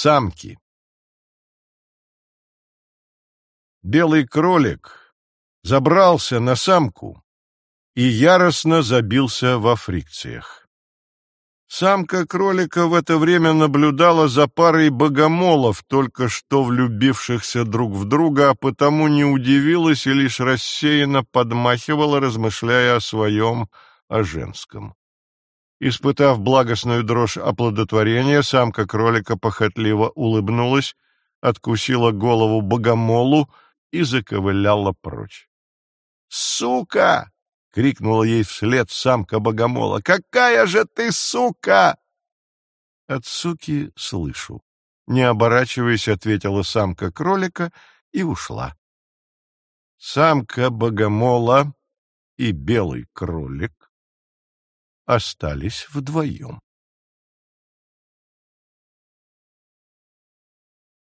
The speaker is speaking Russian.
Самки. Белый кролик забрался на самку и яростно забился во фрикциях. Самка кролика в это время наблюдала за парой богомолов, только что влюбившихся друг в друга, а потому не удивилась и лишь рассеянно подмахивала, размышляя о своем, о женском. Испытав благостную дрожь оплодотворения, самка кролика похотливо улыбнулась, откусила голову богомолу и заковыляла прочь. «Сука!» — крикнула ей вслед самка богомола. «Какая же ты сука!» «От суки слышу». Не оборачиваясь, ответила самка кролика и ушла. Самка богомола и белый кролик остались вдвоем.